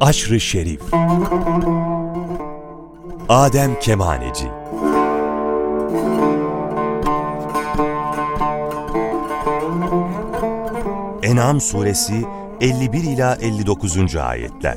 Aşrı Şerif Adem Kemaneci En'am suresi 51 ila 59. ayetler.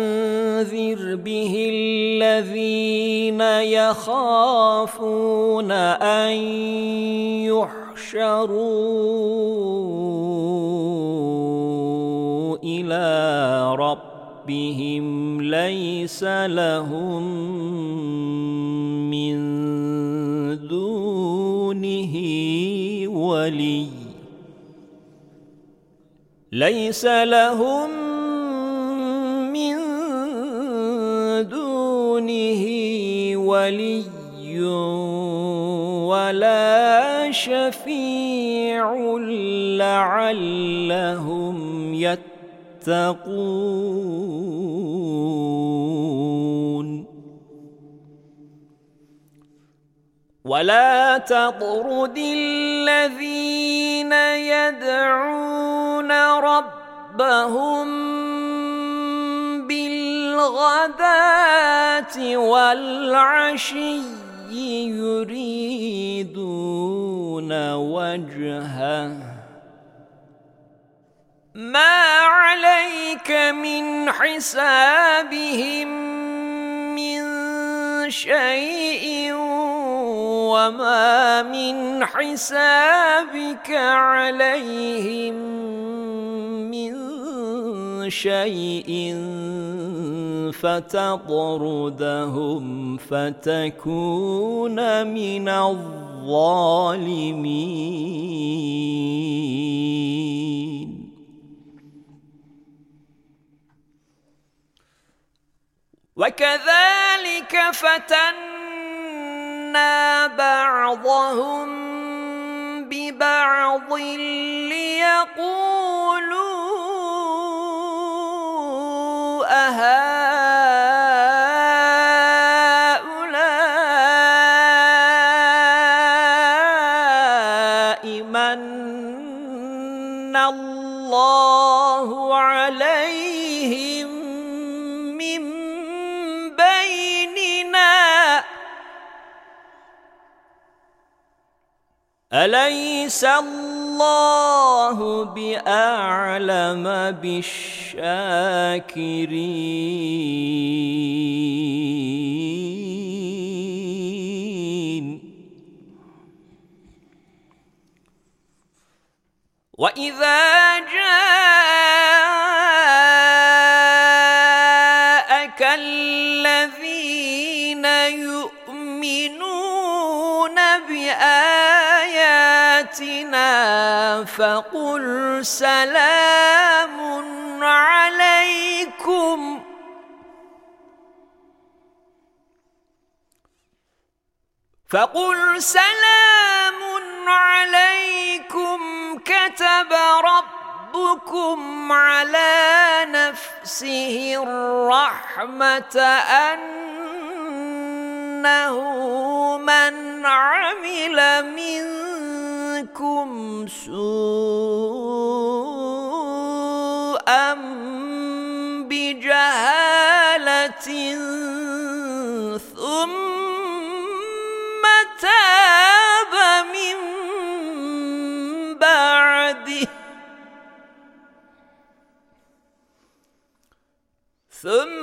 وأنذر به الذين يخافون أن يحشروا إلى ربهم ليس لهم من دونه ولي. ليس لهم ولي ولا شفيع لعلهم يتقون. ولا تطرد الذين يدعون ربهم بالغداة والعشي يريدون وجهه. ما عليك من حسابهم من شيء وما من حسابك عليهم من شيء فتطردهم فتكون من الظالمين. وكذلك فتنا بعضهم ببعض ليقولوا أليس الله بأعلم بالشاكرين؟ وإذا جاءك بآياتنا فقل سلام عليكم فقل سلام عليكم كتب ربكم على نفسه الرحمة أنه من عمل منكم سوءا بجهالة ثم تاب من بعده. ثم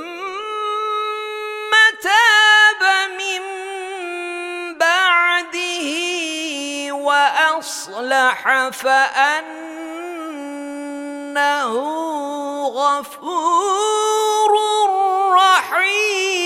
وأصلح فأنه غفور رحيم.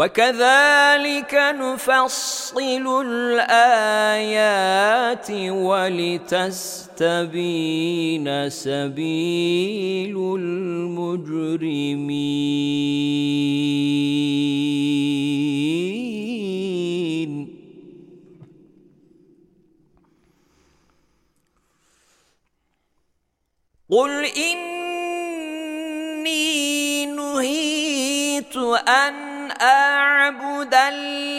وكذلك نفصل الآيات ولتستبين سبيل المجرمين. قل إني نهيت أن أعبد الذين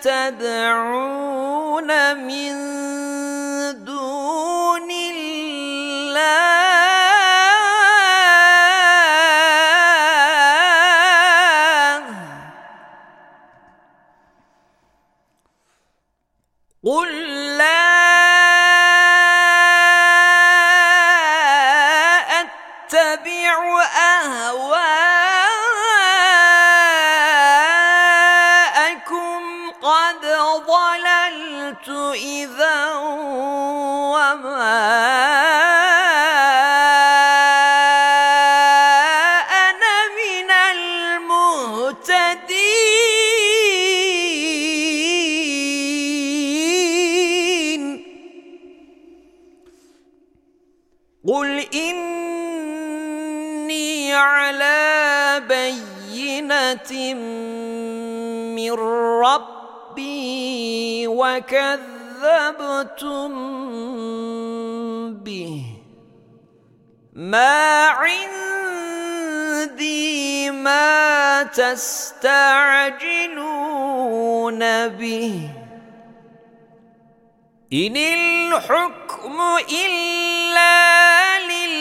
تدعون من دون الله. قل لا أتبع أهواءكم إذا وما قل إني على بينة من ربي وكذبتم به. ما عندي ما تستعجلون به. إن الحكم إلا لله.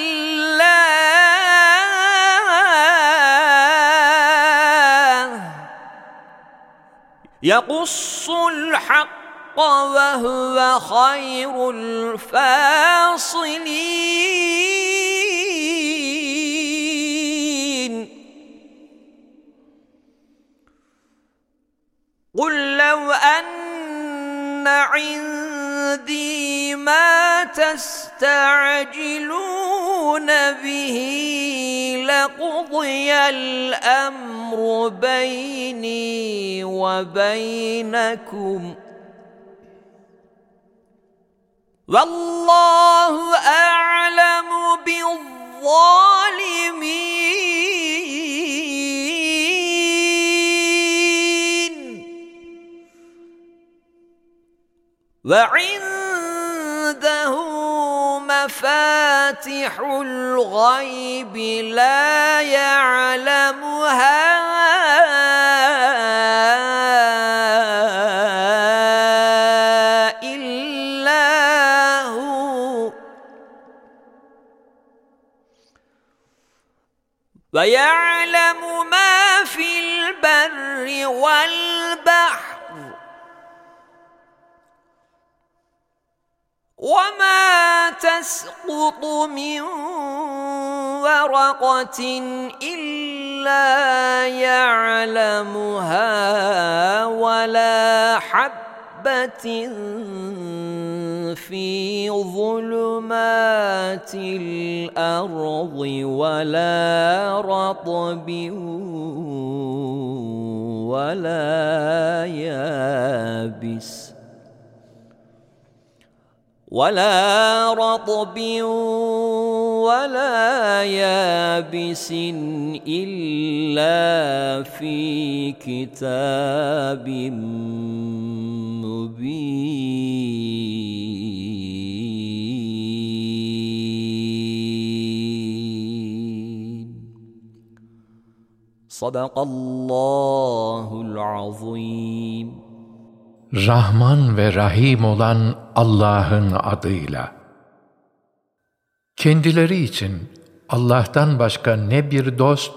يقص الحق وهو خير الفاصلين. قل لو أن عندي ما تستعجلون به لقضي الأمر بيني وبينكم. والله أعلم بالظالمين. وعنده مفاتح الغيب لا يعلمها. وما تسقط من ورقة إلا يعلمها ولا حبة في ظلمات الأرض ولا رطب ولا يابس ولا رطب ولا يابس إلا في كتاب مبين. صدق الله العظيم. Rahman ve Rahim olan Allah'ın adıyla. Kendileri için Allah'tan başka ne bir dost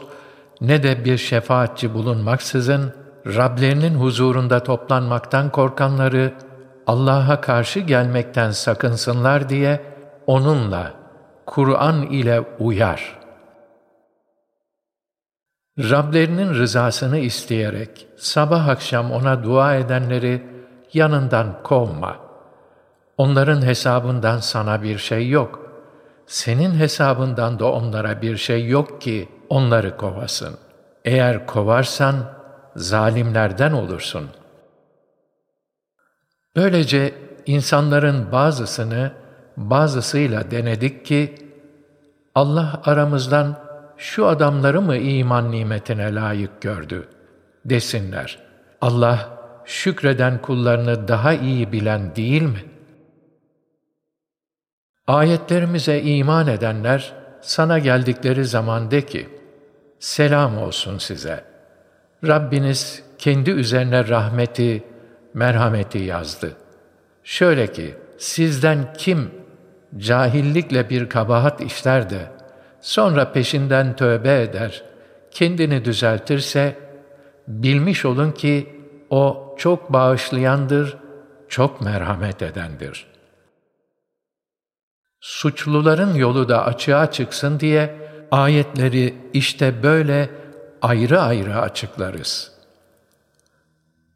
ne de bir şefaatçi bulunmaksızın Rablerinin huzurunda toplanmaktan korkanları Allah'a karşı gelmekten sakınsınlar diye onunla, Kur'an ile uyar. Rablerinin rızasını isteyerek sabah akşam ona dua edenleri yanından kovma. Onların hesabından sana bir şey yok. Senin hesabından da onlara bir şey yok ki onları kovasın. Eğer kovarsan zalimlerden olursun. Böylece insanların bazısını bazısıyla denedik ki Allah aramızdan şu adamları mı iman nimetine layık gördü desinler. Allah şükreden kullarını daha iyi bilen değil mi? Ayetlerimize iman edenler sana geldikleri zaman de ki, Selam olsun size. Rabbiniz kendi üzerine rahmeti, merhameti yazdı. Şöyle ki, sizden kim cahillikle bir kabahat işler de, sonra peşinden tövbe eder, kendini düzeltirse, bilmiş olun ki o çok bağışlayandır, çok merhamet edendir. Suçluların yolu da açığa çıksın diye ayetleri işte böyle ayrı ayrı açıklarız.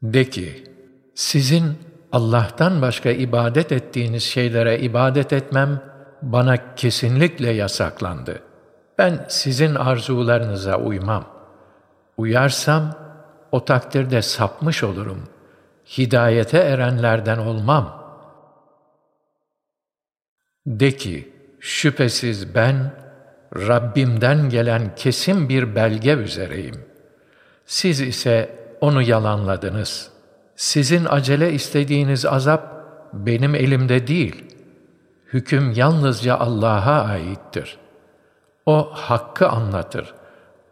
De ki, sizin Allah'tan başka ibadet ettiğiniz şeylere ibadet etmem bana kesinlikle yasaklandı. Ben sizin arzularınıza uymam. Uyarsam o takdirde sapmış olurum. Hidayete erenlerden olmam. De ki, şüphesiz ben Rabbimden gelen kesin bir belge üzereyim. Siz ise onu yalanladınız. Sizin acele istediğiniz azap benim elimde değil. Hüküm yalnızca Allah'a aittir. O hakkı anlatır.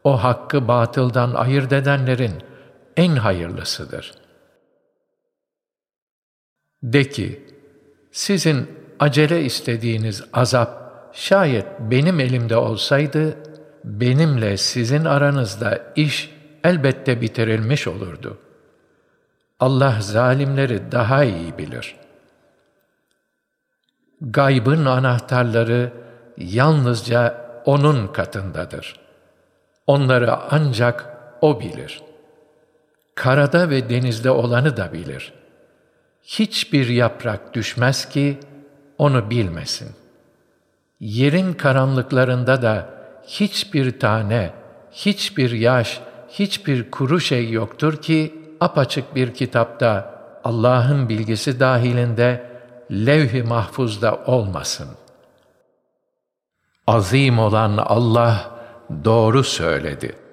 O hakkı batıldan ayırt edenlerin en hayırlısıdır. De ki, sizin acele istediğiniz azap şayet benim elimde olsaydı, benimle sizin aranızda iş elbette bitirilmiş olurdu. Allah zalimleri daha iyi bilir. Gaybın anahtarları yalnızca O'nun katındadır. Onları ancak O bilir. Karada ve denizde olanı da bilir. Hiçbir yaprak düşmez ki onu bilmesin. Yerin karanlıklarında da hiçbir tane, hiçbir yaş, hiçbir kuru şey yoktur ki apaçık bir kitapta Allah'ın bilgisi dahilinde levh-i mahfuzda olmasın. Azim olan Allah doğru söyledi.''